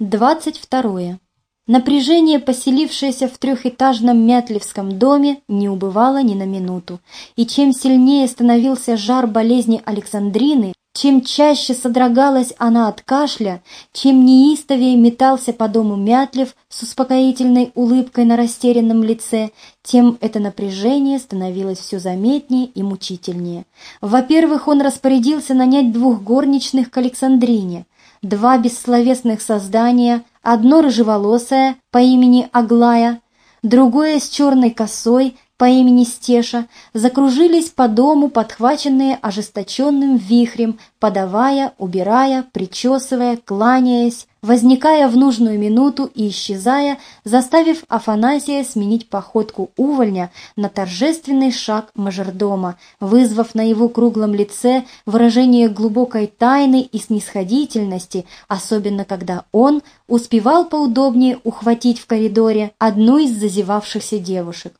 двадцать второе. Напряжение, поселившееся в трехэтажном Мятлевском доме, не убывало ни на минуту, и чем сильнее становился жар болезни Александрины, чем чаще содрогалась она от кашля, чем неистовее метался по дому Мятлев с успокоительной улыбкой на растерянном лице, тем это напряжение становилось все заметнее и мучительнее. Во-первых, он распорядился нанять двух горничных к Александрине, два бессловесных создания – Одно рыжеволосое по имени Аглая, другое с черной косой по имени Стеша закружились по дому, подхваченные ожесточенным вихрем, подавая, убирая, причесывая, кланяясь, возникая в нужную минуту и исчезая, заставив Афанасия сменить походку увольня на торжественный шаг мажордома, вызвав на его круглом лице выражение глубокой тайны и снисходительности, особенно когда он успевал поудобнее ухватить в коридоре одну из зазевавшихся девушек.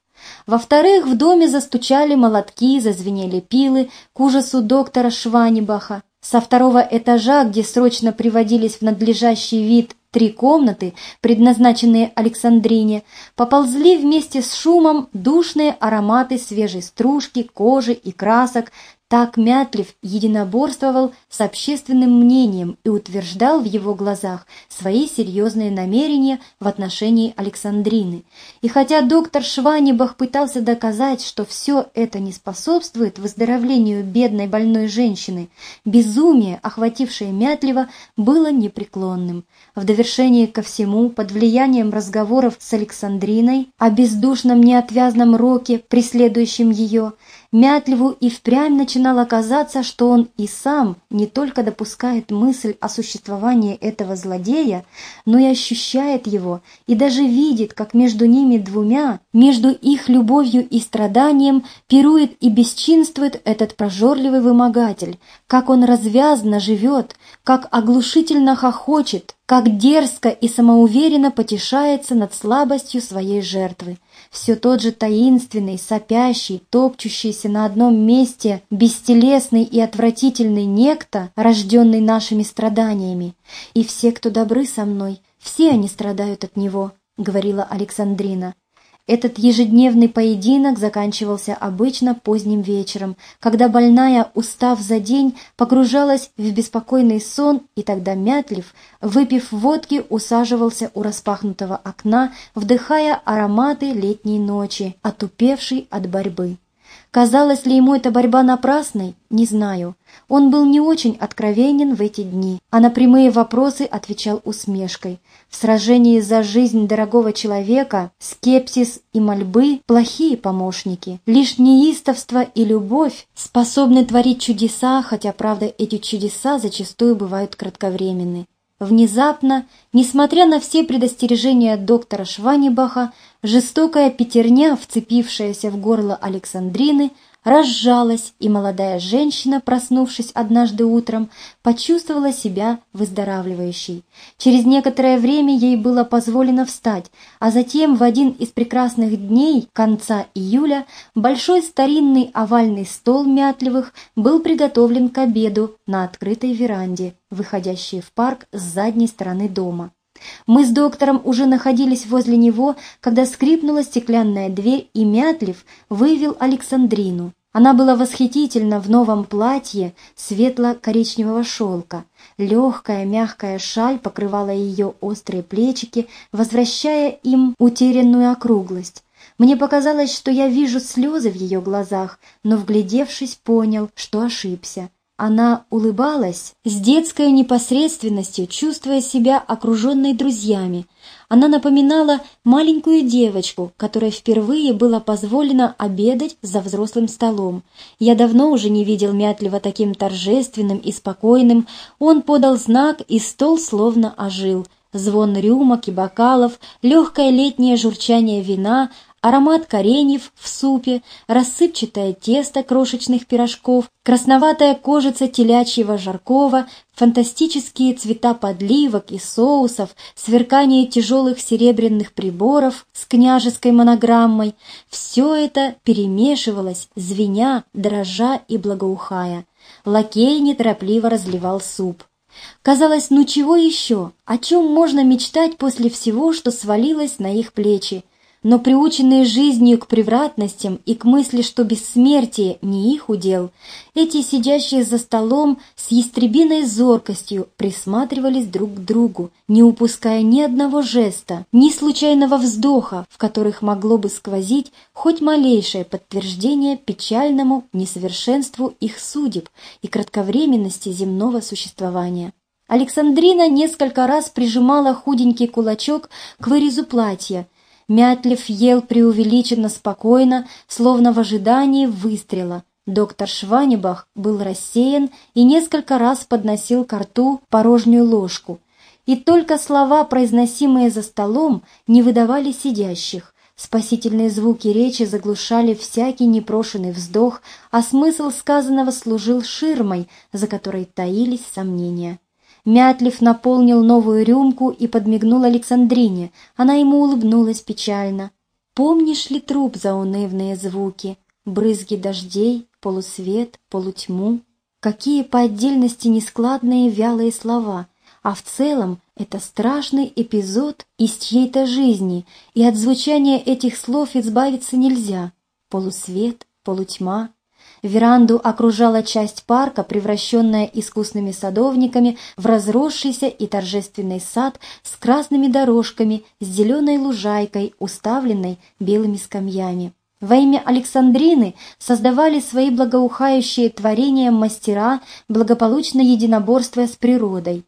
Во-вторых, в доме застучали молотки, зазвенели пилы к ужасу доктора Шванибаха. Со второго этажа, где срочно приводились в надлежащий вид три комнаты, предназначенные Александрине, поползли вместе с шумом душные ароматы свежей стружки, кожи и красок, так Мятлев единоборствовал с общественным мнением и утверждал в его глазах свои серьезные намерения в отношении Александрины. И хотя доктор Шванибах пытался доказать, что все это не способствует выздоровлению бедной больной женщины, безумие, охватившее Мятлева, было непреклонным. В довершение ко всему, под влиянием разговоров с Александриной о бездушном неотвязном роке, преследующем ее, Мятлеву и впрямь начинало казаться, что он и сам не только допускает мысль о существовании этого злодея, но и ощущает его, и даже видит, как между ними двумя, между их любовью и страданием, пирует и бесчинствует этот прожорливый вымогатель, как он развязно живет, как оглушительно хохочет, как дерзко и самоуверенно потешается над слабостью своей жертвы. Все тот же таинственный, сопящий, топчущийся на одном месте, бестелесный и отвратительный некто, рожденный нашими страданиями. И все, кто добры со мной, все они страдают от него, — говорила Александрина. Этот ежедневный поединок заканчивался обычно поздним вечером, когда больная, устав за день, погружалась в беспокойный сон, и тогда Мятлив, выпив водки, усаживался у распахнутого окна, вдыхая ароматы летней ночи, отупевший от борьбы. Казалось ли ему эта борьба напрасной? Не знаю. Он был не очень откровенен в эти дни, а на прямые вопросы отвечал усмешкой. В сражении за жизнь дорогого человека скепсис и мольбы – плохие помощники. Лишь неистовство и любовь способны творить чудеса, хотя, правда, эти чудеса зачастую бывают кратковременны. Внезапно, несмотря на все предостережения доктора Шванибаха, жестокая пятерня, вцепившаяся в горло Александрины, разжалась, и молодая женщина, проснувшись однажды утром, почувствовала себя выздоравливающей. Через некоторое время ей было позволено встать, а затем в один из прекрасных дней конца июля большой старинный овальный стол Мятлевых был приготовлен к обеду на открытой веранде, выходящей в парк с задней стороны дома. Мы с доктором уже находились возле него, когда скрипнула стеклянная дверь, и Мятлив вывел Александрину. Она была восхитительна в новом платье светло-коричневого шелка. Легкая мягкая шаль покрывала ее острые плечики, возвращая им утерянную округлость. Мне показалось, что я вижу слезы в ее глазах, но, вглядевшись, понял, что ошибся. Она улыбалась с детской непосредственностью, чувствуя себя окруженной друзьями. Она напоминала маленькую девочку, которой впервые было позволено обедать за взрослым столом. Я давно уже не видел Мятлева таким торжественным и спокойным. Он подал знак, и стол словно ожил. Звон рюмок и бокалов, легкое летнее журчание вина, аромат кореньев в супе, рассыпчатое тесто крошечных пирожков, красноватая кожица телячьего жаркого, фантастические цвета подливок и соусов, сверкание тяжелых серебряных приборов с княжеской монограммой — все это перемешивалось, звеня, дрожа и благоухая. Лакей неторопливо разливал суп. Казалось, ну чего еще? О чем можно мечтать после всего, что свалилось на их плечи? Но приученные жизнью к превратностям и к мысли, что бессмертие не их удел, эти сидящие за столом с ястребиной зоркостью присматривались друг к другу, не упуская ни одного жеста, ни случайного вздоха, в которых могло бы сквозить хоть малейшее подтверждение печальному несовершенству их судеб и кратковременности земного существования. Александрина несколько раз прижимала худенький кулачок к вырезу платья, Мятлев ел преувеличенно спокойно, словно в ожидании выстрела. Доктор Шванебах был рассеян и несколько раз подносил к рту порожнюю ложку. И только слова, произносимые за столом, не выдавали сидящих. Спасительные звуки речи заглушали всякий непрошенный вздох, а смысл сказанного служил ширмой, за которой таились сомнения. Мятлив наполнил новую рюмку и подмигнул Александрине. Она ему улыбнулась печально. «Помнишь ли труп за унывные звуки? Брызги дождей, полусвет, полутьму? Какие по отдельности нескладные вялые слова, а в целом это страшный эпизод из чьей-то жизни, и от звучания этих слов избавиться нельзя. Полусвет, полутьма, Веранду окружала часть парка, превращенная искусными садовниками в разросшийся и торжественный сад с красными дорожками, с зеленой лужайкой, уставленной белыми скамьями. Во имя Александрины создавали свои благоухающие творения мастера, благополучно единоборствуя с природой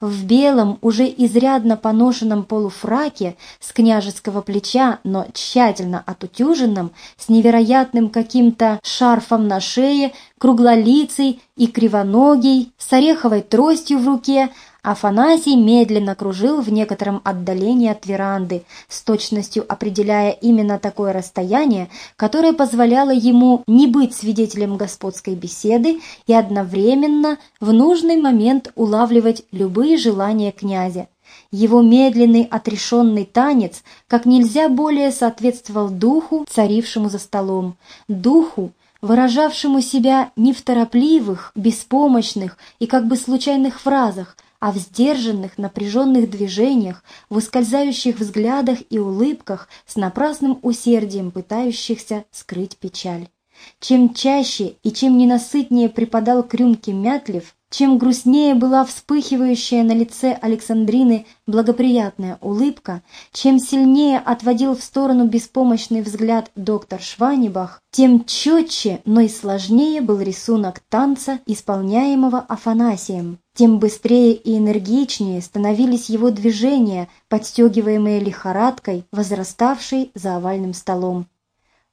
в белом, уже изрядно поношенном полуфраке с княжеского плеча, но тщательно отутюженном, с невероятным каким-то шарфом на шее, круглолицей и кривоногий, с ореховой тростью в руке, Афанасий медленно кружил в некотором отдалении от веранды, с точностью определяя именно такое расстояние, которое позволяло ему не быть свидетелем господской беседы и одновременно в нужный момент улавливать любые желания князя. Его медленный отрешенный танец как нельзя более соответствовал духу, царившему за столом, духу, выражавшему себя не в торопливых, беспомощных и как бы случайных фразах, а в сдержанных, напряженных движениях, в ускользающих взглядах и улыбках с напрасным усердием пытающихся скрыть печаль. Чем чаще и чем ненасытнее припадал к рюмке Мятлев, чем грустнее была вспыхивающая на лице Александрины благоприятная улыбка, чем сильнее отводил в сторону беспомощный взгляд доктор Шванебах, тем четче, но и сложнее был рисунок танца, исполняемого Афанасием, тем быстрее и энергичнее становились его движения, подстегиваемые лихорадкой, возраставшей за овальным столом.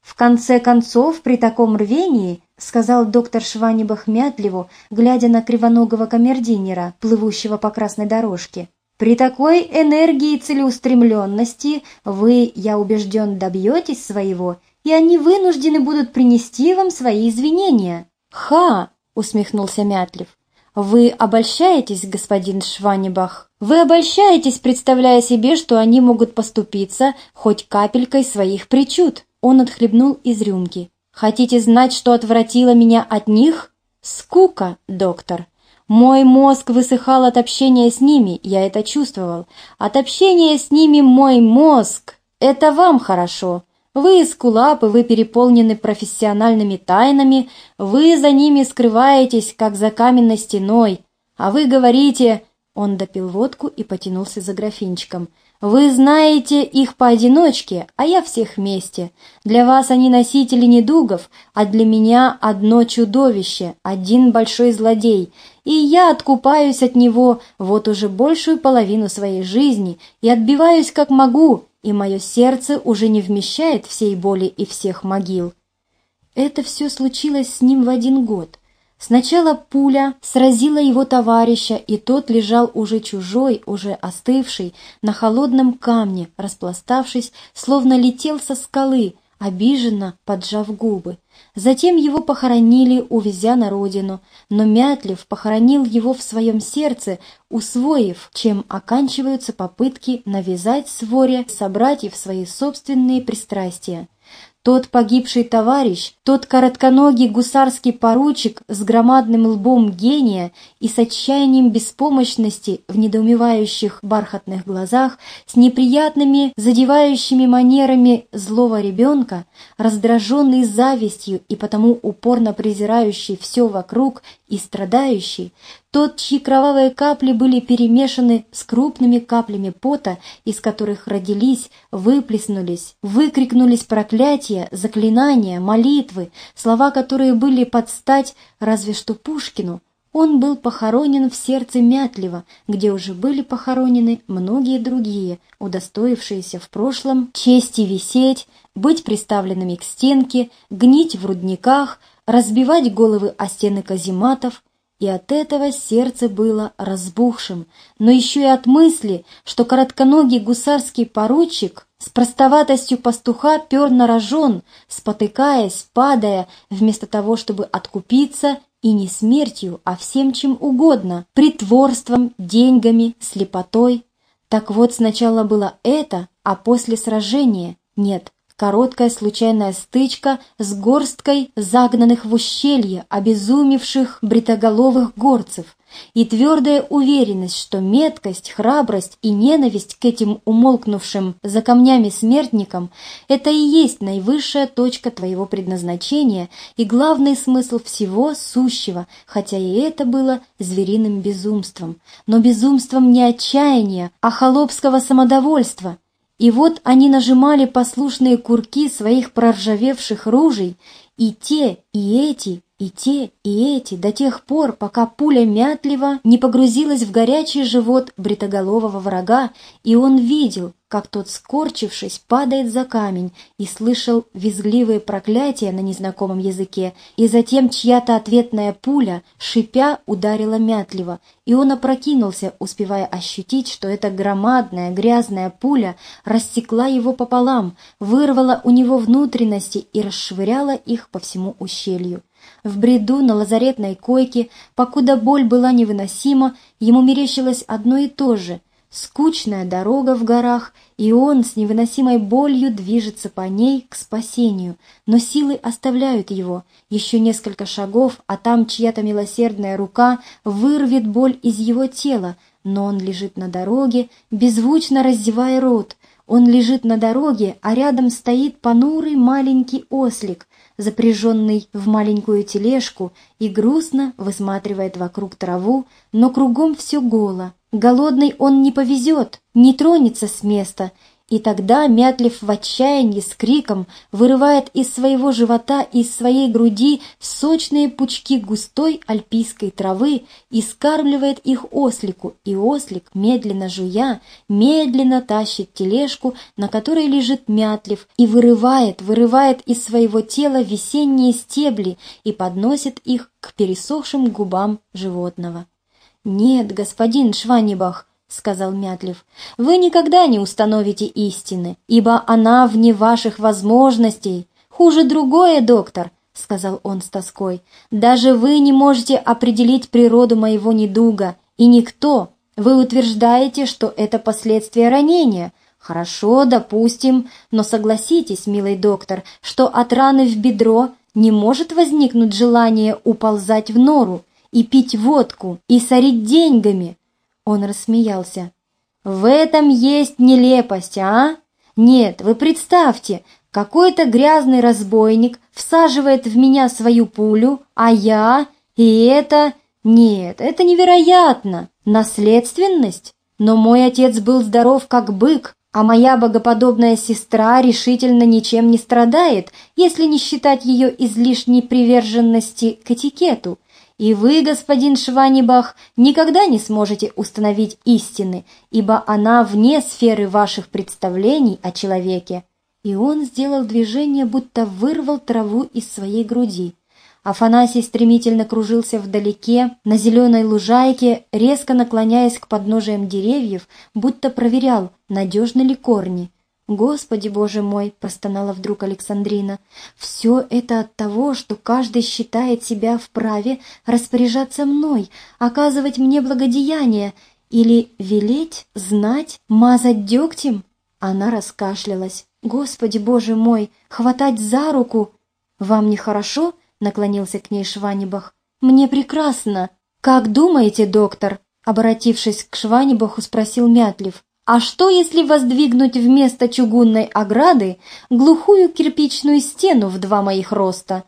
В конце концов, при таком рвении, сказал доктор Шванебах мятливо, глядя на кривоногого камердинера, плывущего по красной дорожке, при такой энергии и целеустремленности вы, я убежден, добьетесь своего, и они вынуждены будут принести вам свои извинения. «Ха!» — усмехнулся Мятлев. «Вы обольщаетесь, господин Шванебах? Вы обольщаетесь, представляя себе, что они могут поступиться хоть капелькой своих причуд?» Он отхлебнул из рюмки. «Хотите знать, что отвратило меня от них? Скука, доктор. Мой мозг высыхал от общения с ними, я это чувствовал. От общения с ними мой мозг. Это вам хорошо. Вы скулапы, вы переполнены профессиональными тайнами, вы за ними скрываетесь, как за каменной стеной. А вы говорите...» Он допил водку и потянулся за графинчиком – вы знаете их поодиночке, а я всех вместе. Для вас они носители недугов, а для меня одно чудовище, один большой злодей. И я откупаюсь от него вот уже большую половину своей жизни и отбиваюсь как могу, и мое сердце уже не вмещает всей боли и всех могил. Это все случилось с ним в один год — Сначала пуля сразила его товарища, и тот лежал уже чужой, уже остывший, на холодном камне, распластавшись, словно летел со скалы, обиженно поджав губы. Затем его похоронили, увезя на родину, но Мятлев похоронил его в своем сердце, усвоив, чем оканчиваются попытки навязать своре собратьев свои собственные пристрастия. Тот погибший товарищ, тот коротконогий гусарский поручик с громадным лбом гения и с отчаянием беспомощности в недоумевающих бархатных глазах, с неприятными, задевающими манерами злого ребенка, раздраженный завистью и потому упорно презирающий все вокруг и страдающий, тот, чьи кровавые капли были перемешаны с крупными каплями пота, из которых родились, выплеснулись, выкрикнулись проклятия, заклинания, молитвы, слова, которые были под стать разве что Пушкину, он был похоронен в сердце Мятлева, где уже были похоронены многие другие, удостоившиеся в прошлом чести висеть, быть приставленными к стенке, гнить в рудниках, разбивать головы о стены казематов, и от этого сердце было разбухшим, но еще и от мысли, что коротконогий гусарский поручик с простоватостью пастуха пер на рожон, спотыкаясь, падая, вместо того, чтобы откупиться и не смертью, а всем чем угодно, притворством, деньгами, слепотой. Так вот сначала было это, а после сражения нет, Короткая случайная стычка с горсткой загнанных в ущелье, обезумевших бритоголовых горцев, и твердая уверенность, что меткость, храбрость и ненависть к этим умолкнувшим за камнями смертникам – это и есть наивысшая точка твоего предназначения и главный смысл всего сущего, хотя и это было звериным безумством, но безумством не отчаяния, а холопского самодовольства – и вот они нажимали послушные курки своих проржавевших ружей, и те, и эти, и те, и эти, до тех пор, пока пуля мятливо не погрузилась в горячий живот бритоголового врага, и он видел, как тот, скорчившись, падает за камень, и слышал визгливые проклятия на незнакомом языке, и затем чья-то ответная пуля, шипя, ударила мятливо, и он опрокинулся, успевая ощутить, что эта громадная грязная пуля рассекла его пополам, вырвала у него внутренности и расшвыряла их по всему ущелью. В бреду на лазаретной койке, покуда боль была невыносима, ему мерещилось одно и то же — скучная дорога в горах, и он с невыносимой болью движется по ней к спасению, но силы оставляют его. Еще несколько шагов, а там чья-то милосердная рука вырвет боль из его тела, но он лежит на дороге, беззвучно раздевая рот. Он лежит на дороге, а рядом стоит понурый маленький ослик, запряженный в маленькую тележку, и грустно высматривает вокруг траву, но кругом все голо. Голодный он не повезет, не тронется с места, и тогда Мятлев в отчаянии с криком вырывает из своего живота, из своей груди сочные пучки густой альпийской травы и скармливает их ослику, и ослик, медленно жуя, медленно тащит тележку, на которой лежит Мятлев, и вырывает, вырывает из своего тела весенние стебли и подносит их к пересохшим губам животного. «Нет, господин Шванибах», — сказал Мятлев, — «вы никогда не установите истины, ибо она вне ваших возможностей. Хуже другое, доктор», — сказал он с тоской, — «даже вы не можете определить природу моего недуга, и никто. Вы утверждаете, что это последствия ранения». «Хорошо, допустим, но согласитесь, милый доктор, что от раны в бедро не может возникнуть желание уползать в нору и пить водку и сорить деньгами, он рассмеялся. «В этом есть нелепость, а? Нет, вы представьте, какой-то грязный разбойник всаживает в меня свою пулю, а я... И это... Нет, это невероятно! Наследственность? Но мой отец был здоров как бык, а моя богоподобная сестра решительно ничем не страдает, если не считать ее излишней приверженности к этикету. И вы, господин Шванибах, никогда не сможете установить истины, ибо она вне сферы ваших представлений о человеке». И он сделал движение, будто вырвал траву из своей груди. Афанасий стремительно кружился вдалеке, на зеленой лужайке, резко наклоняясь к подножиям деревьев, будто проверял, надежны ли корни. «Господи, Боже мой!» — простонала вдруг Александрина. «Все это от того, что каждый считает себя вправе распоряжаться мной, оказывать мне благодеяние или велеть, знать, мазать дегтем?» Она раскашлялась. Господи, Боже мой, хватать за руку! Вам нехорошо? Наклонился к ней Шванибах. Мне прекрасно. Как думаете, доктор? Обратившись к Шванибаху, спросил Мятлив. А что, если воздвигнуть вместо чугунной ограды глухую кирпичную стену в два моих роста?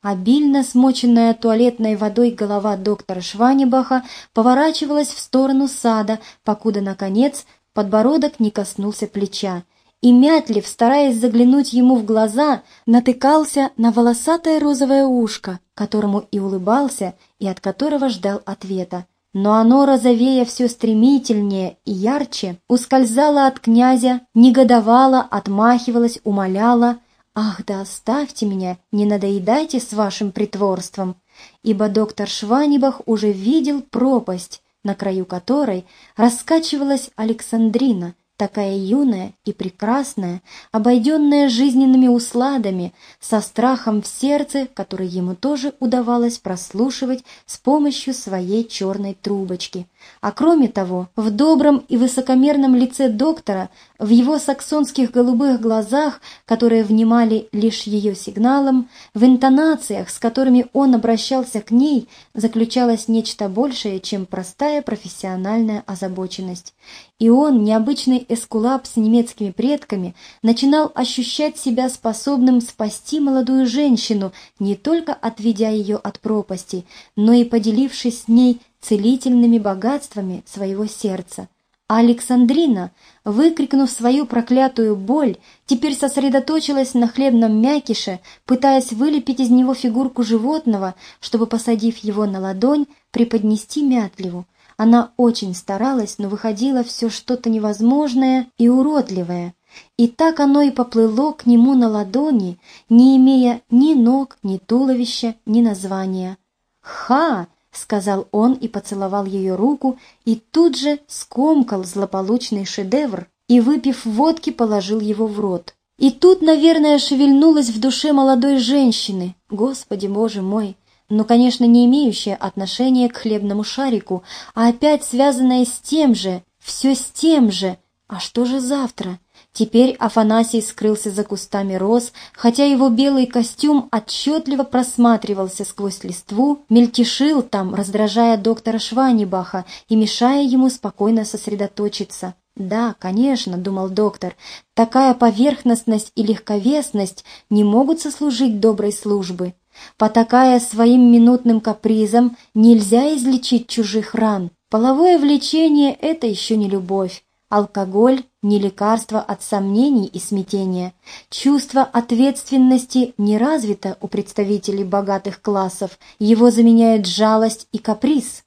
Обильно смоченная туалетной водой голова доктора Шванибаха поворачивалась в сторону сада, покуда, наконец, подбородок не коснулся плеча. И Мятлив, стараясь заглянуть ему в глаза, натыкался на волосатое розовое ушко, которому и улыбался, и от которого ждал ответа. Но оно, розовея все стремительнее и ярче, ускользало от князя, негодовало, отмахивалось, умоляло — «Ах, да оставьте меня, не надоедайте с вашим притворством!» Ибо доктор Шванибах уже видел пропасть, на краю которой раскачивалась Александрина, такая юная и прекрасная, обойденная жизненными усладами, со страхом в сердце, который ему тоже удавалось прослушивать с помощью своей черной трубочки. А кроме того, в добром и высокомерном лице доктора, в его саксонских голубых глазах, которые внимали лишь ее сигналом, в интонациях, с которыми он обращался к ней, заключалось нечто большее, чем простая профессиональная озабоченность. И он, необычный эскулап с немецкими предками, начинал ощущать себя способным спасти молодую женщину, не только отведя ее от пропасти, но и поделившись с ней целительными богатствами своего сердца. Александрина, выкрикнув свою проклятую боль, теперь сосредоточилась на хлебном мякише, пытаясь вылепить из него фигурку животного, чтобы, посадив его на ладонь, преподнести Мятливу. Она очень старалась, но выходило все что-то невозможное и уродливое. И так оно и поплыло к нему на ладони, не имея ни ног, ни туловища, ни названия. «Ха!» — сказал он и поцеловал ее руку, и тут же скомкал злополучный шедевр и, выпив водки, положил его в рот. И тут, наверное, шевельнулась в душе молодой женщины. Господи, боже мой! но, конечно, не имеющая отношения к хлебному шарику, а опять связанная с тем же, все с тем же. А что же завтра? Теперь Афанасий скрылся за кустами роз, хотя его белый костюм отчетливо просматривался сквозь листву, мельтешил там, раздражая доктора Шванибаха и мешая ему спокойно сосредоточиться. «Да, конечно», — думал доктор, — «такая поверхностность и легковесность не могут сослужить доброй службы. Потакая своим минутным капризом, нельзя излечить чужих ран. Половое влечение — это еще не любовь. Алкоголь — не лекарство от сомнений и смятения. Чувство ответственности не развито у представителей богатых классов, его заменяет жалость и каприз.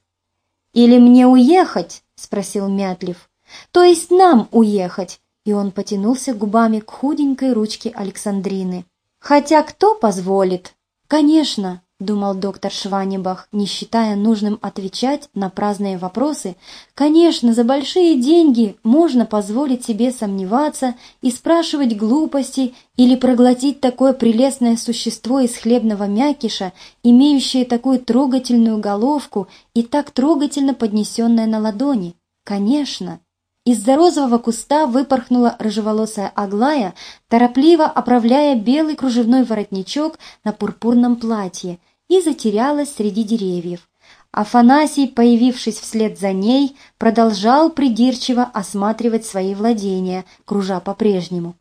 «Или мне уехать?» — спросил Мятлив. «То есть нам уехать?» И он потянулся губами к худенькой ручке Александрины. «Хотя кто позволит?» «Конечно», — думал доктор Шванебах, не считая нужным отвечать на праздные вопросы, «конечно, за большие деньги можно позволить себе сомневаться и спрашивать глупости или проглотить такое прелестное существо из хлебного мякиша, имеющее такую трогательную головку и так трогательно поднесенное на ладони. Конечно». Из-за розового куста выпорхнула рыжеволосая Аглая, торопливо оправляя белый кружевной воротничок на пурпурном платье, и затерялась среди деревьев. Афанасий, появившись вслед за ней, продолжал придирчиво осматривать свои владения, кружа по-прежнему.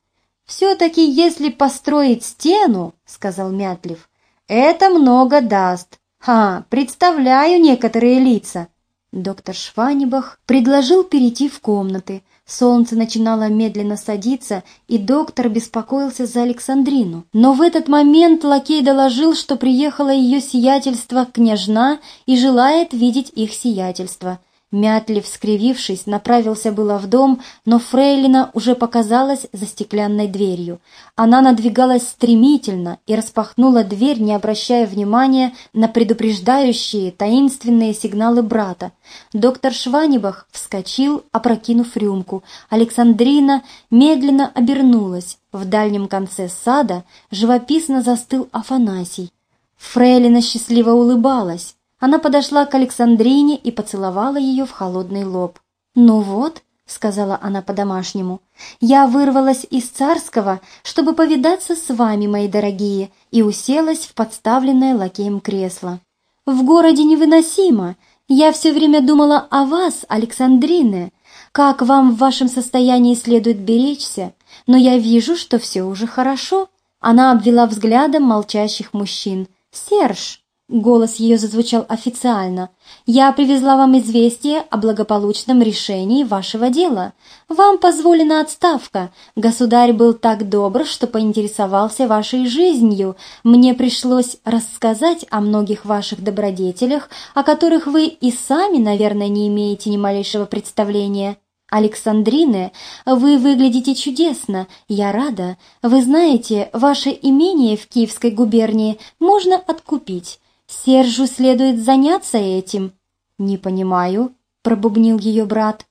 «Все-таки, если построить стену, — сказал Мятлив, — это много даст. Ха, представляю некоторые лица. Доктор Шванибах предложил перейти в комнаты. Солнце начинало медленно садиться, и доктор беспокоился за Александрину. Но в этот момент лакей доложил, что приехало ее сиятельство княжна и желает видеть их сиятельство – Мятлив, скривившись, направился было в дом, но Фрейлина уже показалась за стеклянной дверью. Она надвигалась стремительно и распахнула дверь, не обращая внимания на предупреждающие таинственные сигналы брата. Доктор Шванибах вскочил, опрокинув рюмку. Александрина медленно обернулась. В дальнем конце сада живописно застыл Афанасий. Фрейлина счастливо улыбалась. Она подошла к Александрине и поцеловала ее в холодный лоб. «Ну вот», — сказала она по-домашнему. «Я вырвалась из царского, чтобы повидаться с вами, мои дорогие, и уселась в подставленное лакеем кресло. В городе невыносимо. Я все время думала о вас, Александрины, как вам в вашем состоянии следует беречься, но я вижу, что все уже хорошо». Она обвела взглядом молчащих мужчин. «Серж!» Голос ее зазвучал официально. «Я привезла вам известие о благополучном решении вашего дела. Вам позволена отставка. Государь был так добр, что поинтересовался вашей жизнью. Мне пришлось рассказать о многих ваших добродетелях, о которых вы и сами, наверное, не имеете ни малейшего представления». «Александрины, вы выглядите чудесно, я рада. Вы знаете, ваше имение в Киевской губернии можно откупить. Сержу следует заняться этим. Не понимаю, пробубнил ее брат.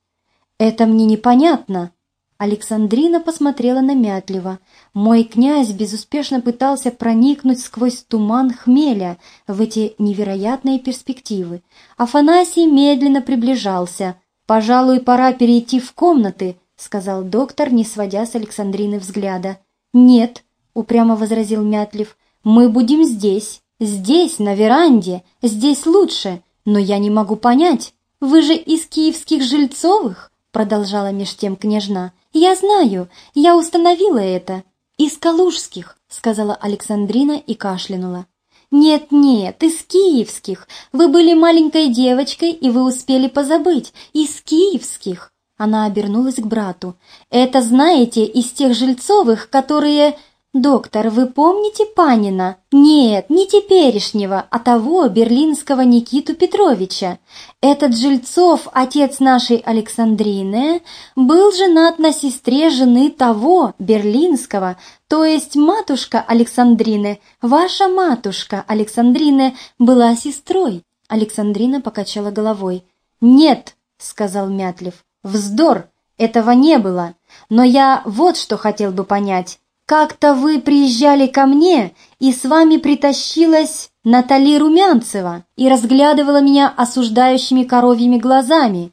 Это мне непонятно. Александрина посмотрела на Мятлева. Мой князь безуспешно пытался проникнуть сквозь туман хмеля в эти невероятные перспективы. Афанасий медленно приближался. «Пожалуй, пора перейти в комнаты», — сказал доктор, не сводя с Александрины взгляда. «Нет», — упрямо возразил Мятлев, — «мы будем здесь». «Здесь, на веранде, здесь лучше, но я не могу понять. Вы же из киевских Жильцовых?» продолжала меж тем княжна. «Я знаю, я установила это». «Из Калужских», — сказала Александрина и кашлянула. «Нет-нет, из киевских. Вы были маленькой девочкой, и вы успели позабыть. Из киевских». Она обернулась к брату. «Это, знаете, из тех Жильцовых, которые...» «Доктор, вы помните Панина?» «Нет, не теперешнего, а того берлинского Никиту Петровича. Этот Жильцов, отец нашей Александрины, был женат на сестре жены того, берлинского, то есть матушка Александрины, ваша матушка Александрины была сестрой». Александрина покачала головой. «Нет», — сказал Мятлев, — «вздор, этого не было. Но я вот что хотел бы понять». Как-то вы приезжали ко мне, и с вами притащилась Натали Румянцева и разглядывала меня осуждающими коровьими глазами.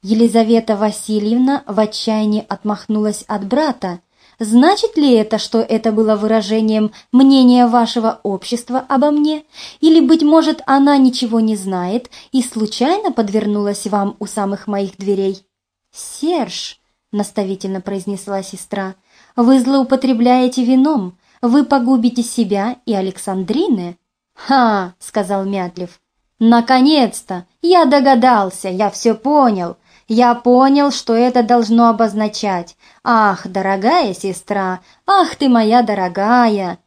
Елизавета Васильевна в отчаянии отмахнулась от брата. Значит ли это, что это было выражением мнения вашего общества обо мне? Или, быть может, она ничего не знает и случайно подвернулась вам у самых моих дверей? «Серж», — наставительно произнесла сестра, вы злоупотребляете вином, вы погубите себя и Александрины». «Ха!» — сказал Мятлев. «Наконец-то! Я догадался, я все понял. Я понял, что это должно обозначать. Ах, дорогая сестра! Ах ты моя дорогая!»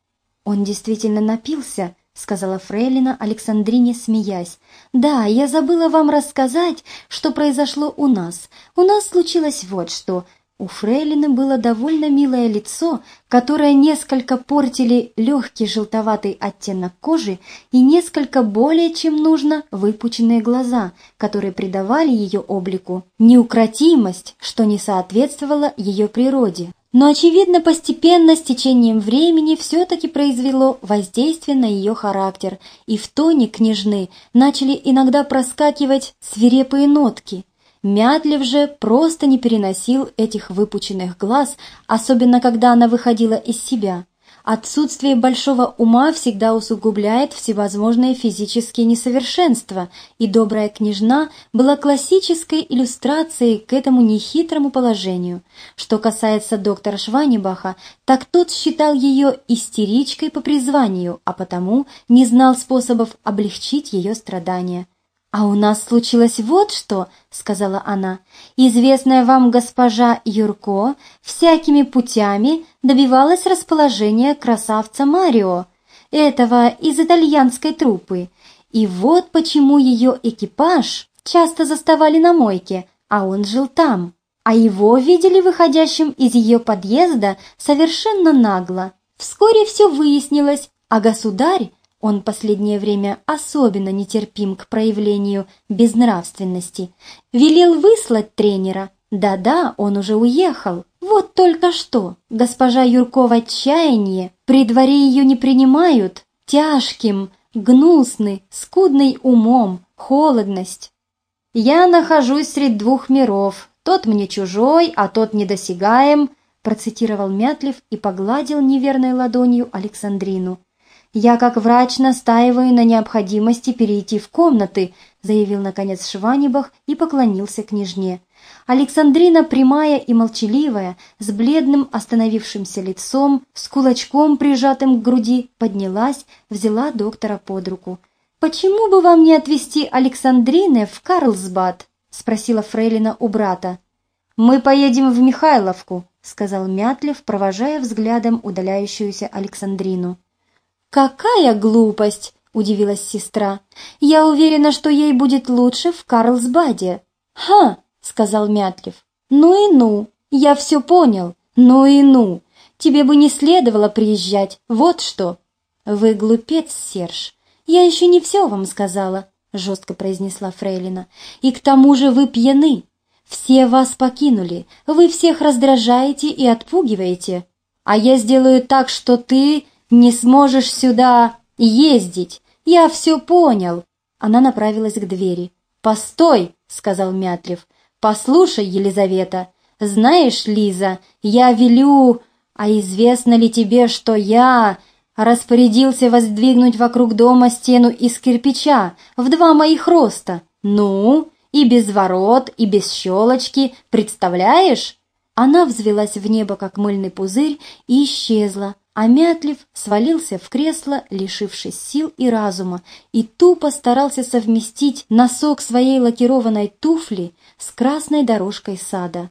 «Он действительно напился», — сказала Фрейлина Александрине, смеясь. «Да, я забыла вам рассказать, что произошло у нас. У нас случилось вот что. У Фрейлины было довольно милое лицо, которое несколько портили легкий желтоватый оттенок кожи и несколько более чем нужно выпученные глаза, которые придавали ее облику неукротимость, что не соответствовало ее природе. Но, очевидно, постепенно, с течением времени, все-таки произвело воздействие на ее характер, и в тоне княжны начали иногда проскакивать свирепые нотки – Мятлев же просто не переносил этих выпученных глаз, особенно когда она выходила из себя. Отсутствие большого ума всегда усугубляет всевозможные физические несовершенства, и добрая княжна была классической иллюстрацией к этому нехитрому положению. Что касается доктора Шванебаха, так тот считал ее истеричкой по призванию, а потому не знал способов облегчить ее страдания. «А у нас случилось вот что», — сказала она. «Известная вам госпожа Юрко всякими путями добивалась расположения красавца Марио, этого из итальянской труппы. И вот почему ее экипаж часто заставали на мойке, а он жил там. А его видели выходящим из ее подъезда совершенно нагло. Вскоре все выяснилось, а государь он последнее время особенно нетерпим к проявлению безнравственности. Велел выслать тренера. Да-да, он уже уехал. Вот только что. Госпожа Юрко в отчаянии. При дворе ее не принимают. Тяжким, гнусный, скудный умом, холодность. «Я нахожусь среди двух миров», «Тот мне чужой, а тот недосягаем», процитировал Мятлев и погладил неверной ладонью Александрину. «Я, как врач, настаиваю на необходимости перейти в комнаты», заявил, наконец, Шванибах и поклонился княжне. Александрина, прямая и молчаливая, с бледным остановившимся лицом, с кулачком, прижатым к груди, поднялась, взяла доктора под руку. «Почему бы вам не отвезти Александрины в Карлсбад?» — спросила Фрейлина у брата. «Мы поедем в Михайловку», — сказал Мятлев, провожая взглядом удаляющуюся Александрину. «Какая глупость!» — удивилась сестра. «Я уверена, что ей будет лучше в Карлсбаде». «Ха!» — сказал Мятлев. «Ну и ну! Я все понял! Ну и ну! Тебе бы не следовало приезжать, вот что!» «Вы глупец, Серж! Я еще не все вам сказала!» — жестко произнесла Фрейлина. «И к тому же вы пьяны! Все вас покинули, вы всех раздражаете и отпугиваете, а я сделаю так, что ты не сможешь сюда ездить. Я все понял. Она направилась к двери. «Постой!» — сказал Мятлев. «Послушай, Елизавета, знаешь, Лиза, я велю... А известно ли тебе, что я распорядился воздвигнуть вокруг дома стену из кирпича в два моих роста? Ну, и без ворот, и без щелочки, представляешь?» Она взвелась в небо, как мыльный пузырь, и исчезла, а Мятлив свалился в кресло, лишившись сил и разума, и тупо старался совместить носок своей лакированной туфли с красной дорожкой сада.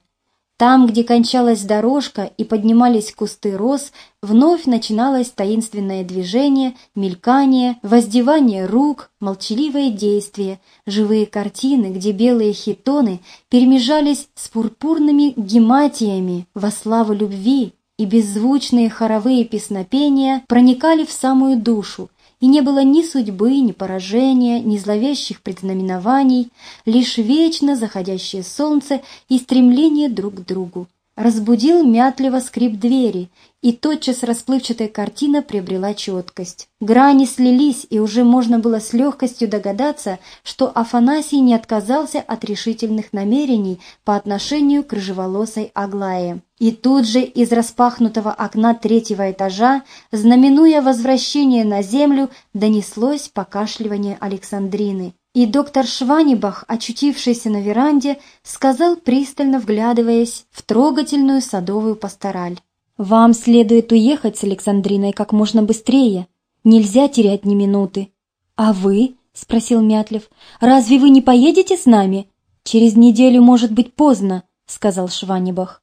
Там, где кончалась дорожка и поднимались кусты роз, вновь начиналось таинственное движение, мелькание, воздевание рук, молчаливое действие, живые картины, где белые хитоны перемежались с пурпурными гематиями во славу любви, и беззвучные хоровые песнопения проникали в самую душу, и не было ни судьбы, ни поражения, ни зловещих предзнаменований, лишь вечно заходящее солнце и стремление друг к другу. Разбудил мятливо скрип двери, и тотчас расплывчатая картина приобрела четкость. Грани слились, и уже можно было с легкостью догадаться, что Афанасий не отказался от решительных намерений по отношению к рыжеволосой Аглае. И тут же из распахнутого окна третьего этажа, знаменуя возвращение на землю, донеслось покашливание Александрины. И доктор Шванибах, очутившийся на веранде, сказал, пристально вглядываясь в трогательную садовую пастораль. «Вам следует уехать с Александриной как можно быстрее. Нельзя терять ни минуты». «А вы?» — спросил Мятлев. «Разве вы не поедете с нами?» «Через неделю может быть поздно», — сказал Шванибах.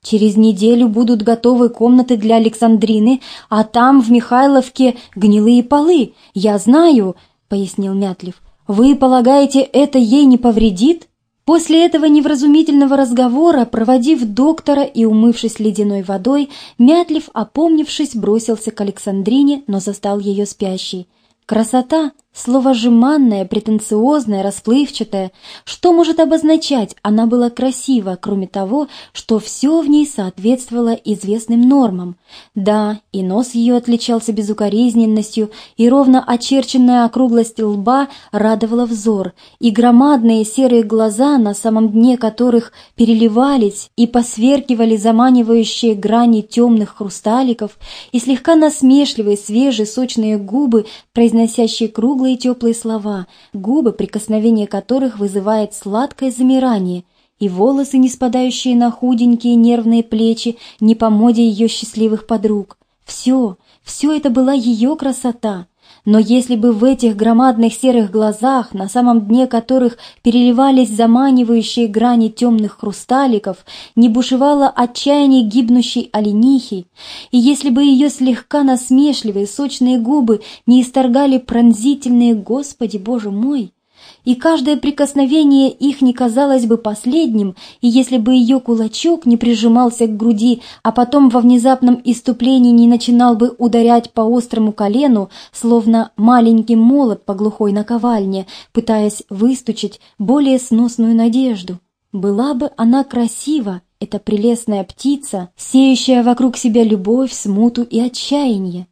Через неделю будут готовы комнаты для Александрины, а там, в Михайловке, гнилые полы. Я знаю, — пояснил Мятлев. Вы полагаете, это ей не повредит? После этого невразумительного разговора, проводив доктора и умывшись ледяной водой, Мятлев, опомнившись, бросился к Александрине, но застал ее спящей. Красота Слово жеманное, претенциозное, расплывчатое. Что может обозначать? Она была красива, кроме того, что все в ней соответствовало известным нормам. Да, и нос ее отличался безукоризненностью, и ровно очерченная округлость лба радовала взор, и громадные серые глаза, на самом дне которых переливались и посверкивали заманивающие грани темных хрусталиков, и слегка насмешливые, свежие, сочные губы, произносящие круглые, круглые теплые слова, губы, прикосновение которых вызывает сладкое замирание, и волосы, не спадающие на худенькие нервные плечи, не по моде ее счастливых подруг. Все, все это была ее красота, но если бы в этих громадных серых глазах, на самом дне которых переливались заманивающие грани темных хрусталиков, не бушевало отчаяние гибнущей оленихи, и если бы ее слегка насмешливые сочные губы не исторгали пронзительные «Господи, Боже мой!», и каждое прикосновение их не казалось бы последним, и если бы ее кулачок не прижимался к груди, а потом во внезапном иступлении не начинал бы ударять по острому колену, словно маленький молот по глухой наковальне, пытаясь выстучить более сносную надежду. Была бы она красива, эта прелестная птица, сеющая вокруг себя любовь, смуту и отчаяние.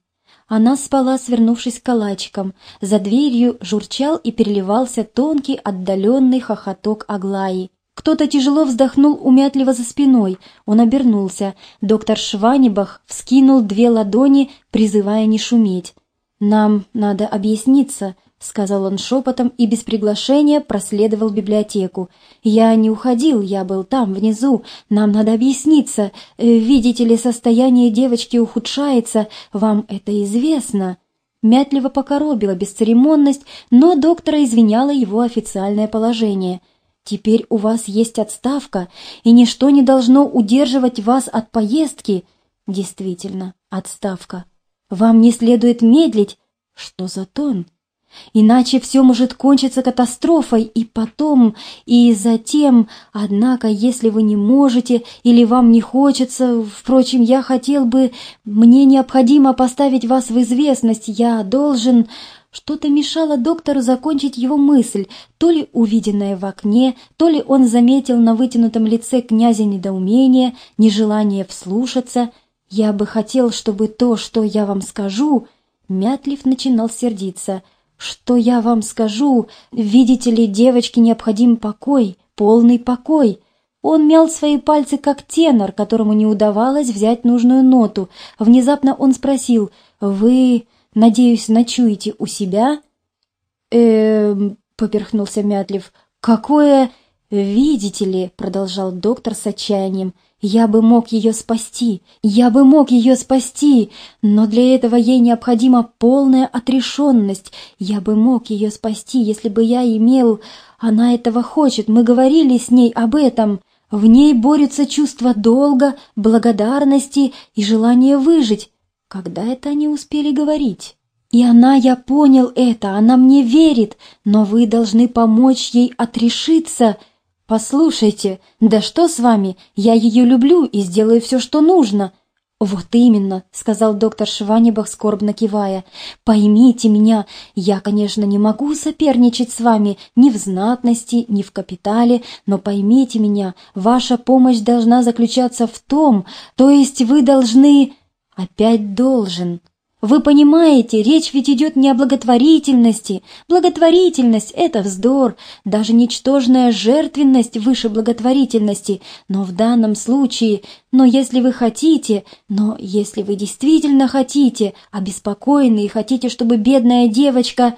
Она спала, свернувшись калачиком. За дверью журчал и переливался тонкий отдаленный хохоток Аглаи. Кто-то тяжело вздохнул умятливо за спиной. Он обернулся. Доктор Шванебах вскинул две ладони, призывая не шуметь. «Нам надо объясниться», — сказал он шепотом и без приглашения проследовал библиотеку. «Я не уходил, я был там, внизу. Нам надо объясниться. Э, видите ли, состояние девочки ухудшается. Вам это известно?» Мятливо покоробила бесцеремонность, но доктора извиняло его официальное положение. «Теперь у вас есть отставка, и ничто не должно удерживать вас от поездки». «Действительно, отставка. Вам не следует медлить. Что за тон?» Иначе все может кончиться катастрофой, и потом, и затем, однако, если вы не можете или вам не хочется, впрочем, я хотел бы, мне необходимо поставить вас в известность, я должен... Что-то мешало доктору закончить его мысль, то ли увиденное в окне, то ли он заметил на вытянутом лице князя недоумение, нежелание вслушаться. «Я бы хотел, чтобы то, что я вам скажу...» Мятлив начинал сердиться — что я вам скажу? Видите ли, девочке необходим покой, полный покой. Он мял свои пальцы, как тенор, которому не удавалось взять нужную ноту. Внезапно он спросил, «Вы, надеюсь, ночуете у себя?» «Эм...» — поперхнулся Мятлив. «Какое...» «Видите ли», — продолжал доктор с отчаянием, — я бы мог ее спасти, я бы мог ее спасти, но для этого ей необходима полная отрешенность. Я бы мог ее спасти, если бы я имел... Она этого хочет, мы говорили с ней об этом. В ней борются чувство долга, благодарности и желание выжить. Когда это они успели говорить? И она, я понял это, она мне верит, но вы должны помочь ей отрешиться — «Послушайте, да что с вами? Я ее люблю и сделаю все, что нужно». «Вот именно», — сказал доктор Шванебах, скорбно кивая. «Поймите меня, я, конечно, не могу соперничать с вами ни в знатности, ни в капитале, но поймите меня, ваша помощь должна заключаться в том, то есть вы должны...» «Опять должен», вы понимаете, речь ведь идет не о благотворительности. Благотворительность — это вздор, даже ничтожная жертвенность выше благотворительности. Но в данном случае, но если вы хотите, но если вы действительно хотите, обеспокоены и хотите, чтобы бедная девочка...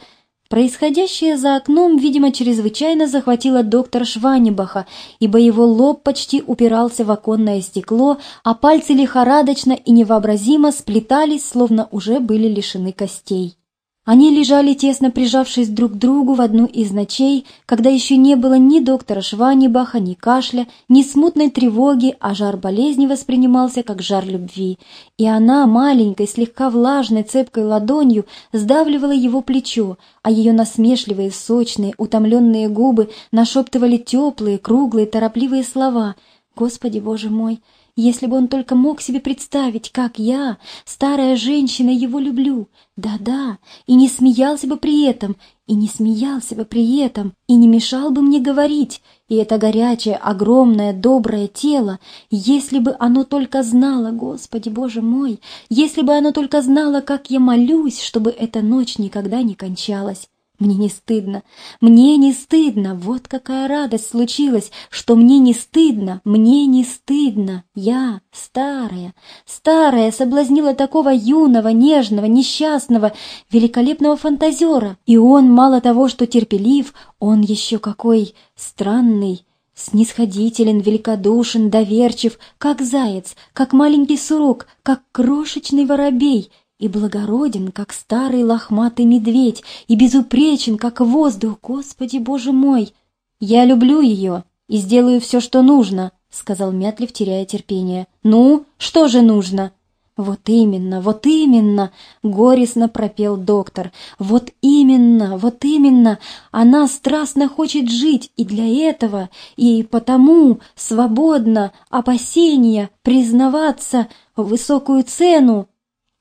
Происходящее за окном, видимо, чрезвычайно захватило доктора Шванебаха, ибо его лоб почти упирался в оконное стекло, а пальцы лихорадочно и невообразимо сплетались, словно уже были лишены костей. Они лежали тесно прижавшись друг к другу в одну из ночей, когда еще не было ни доктора Шванибаха, ни кашля, ни смутной тревоги, а жар болезни воспринимался как жар любви. И она, маленькой, слегка влажной, цепкой ладонью, сдавливала его плечо, а ее насмешливые, сочные, утомленные губы нашептывали теплые, круглые, торопливые слова. «Господи, Боже мой!» Если бы он только мог себе представить, как я, старая женщина, его люблю. Да-да, и не смеялся бы при этом, и не смеялся бы при этом, и не мешал бы мне говорить. И это горячее, огромное, доброе тело, если бы оно только знало, Господи, Боже мой, если бы оно только знало, как я молюсь, чтобы эта ночь никогда не кончалась. Мне не стыдно, мне не стыдно, вот какая радость случилась, что мне не стыдно, мне не стыдно. Я, старая, старая, соблазнила такого юного, нежного, несчастного, великолепного фантазера. И он, мало того, что терпелив, он еще какой странный, снисходителен, великодушен, доверчив, как заяц, как маленький сурок, как крошечный воробей — и благороден, как старый лохматый медведь, и безупречен, как воздух, Господи Боже мой! Я люблю ее и сделаю все, что нужно, — сказал Мятлив, теряя терпение. «Ну, что же нужно?» «Вот именно, вот именно!» — горестно пропел доктор. «Вот именно, вот именно! Она страстно хочет жить и для этого, и потому свободно, опасения, признаваться, высокую цену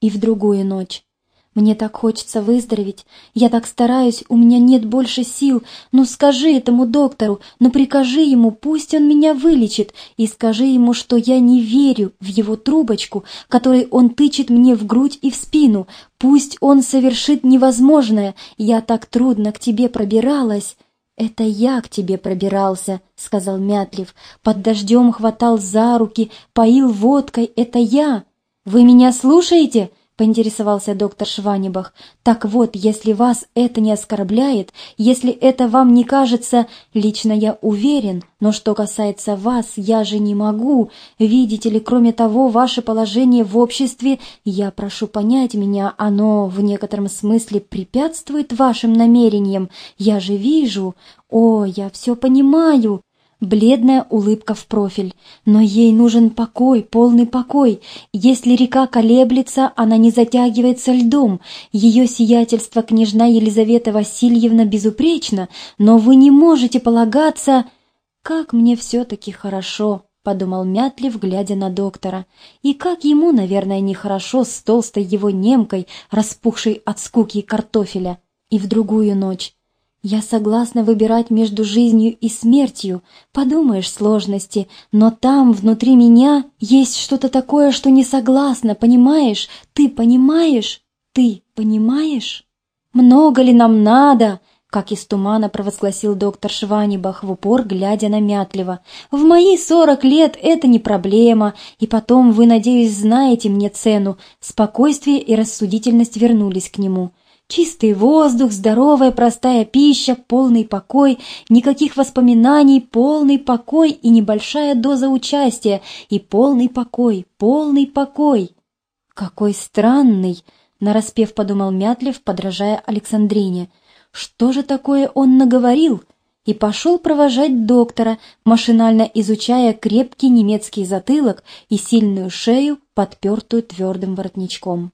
и в другую ночь. Мне так хочется выздороветь, я так стараюсь, у меня нет больше сил. Ну скажи этому доктору, ну прикажи ему, пусть он меня вылечит, и скажи ему, что я не верю в его трубочку, которой он тычет мне в грудь и в спину. Пусть он совершит невозможное, я так трудно к тебе пробиралась. «Это я к тебе пробирался», — сказал Мятлив. «Под дождем хватал за руки, поил водкой. Это я. Вы меня слушаете?» поинтересовался доктор Шванебах. «Так вот, если вас это не оскорбляет, если это вам не кажется, лично я уверен, но что касается вас, я же не могу. Видите ли, кроме того, ваше положение в обществе, я прошу понять меня, оно в некотором смысле препятствует вашим намерениям. Я же вижу. О, я все понимаю бледная улыбка в профиль. Но ей нужен покой, полный покой. Если река колеблется, она не затягивается льдом. Ее сиятельство княжна Елизавета Васильевна безупречно, но вы не можете полагаться... «Как мне все-таки хорошо», — подумал Мятлив, глядя на доктора. «И как ему, наверное, нехорошо с толстой его немкой, распухшей от скуки картофеля. И в другую ночь. Я согласна выбирать между жизнью и смертью. Подумаешь, сложности, но там, внутри меня, есть что-то такое, что не согласно, понимаешь? Ты понимаешь? Ты понимаешь? Много ли нам надо? Как из тумана провозгласил доктор Шванибах в упор, глядя на Мятлева. «В мои сорок лет это не проблема, и потом вы, надеюсь, знаете мне цену». Спокойствие и рассудительность вернулись к нему. Чистый воздух, здоровая простая пища, полный покой, никаких воспоминаний, полный покой и небольшая доза участия, и полный покой, полный покой. Какой странный, нараспев подумал Мятлев, подражая Александрине. Что же такое он наговорил? И пошел провожать доктора, машинально изучая крепкий немецкий затылок и сильную шею, подпертую твердым воротничком.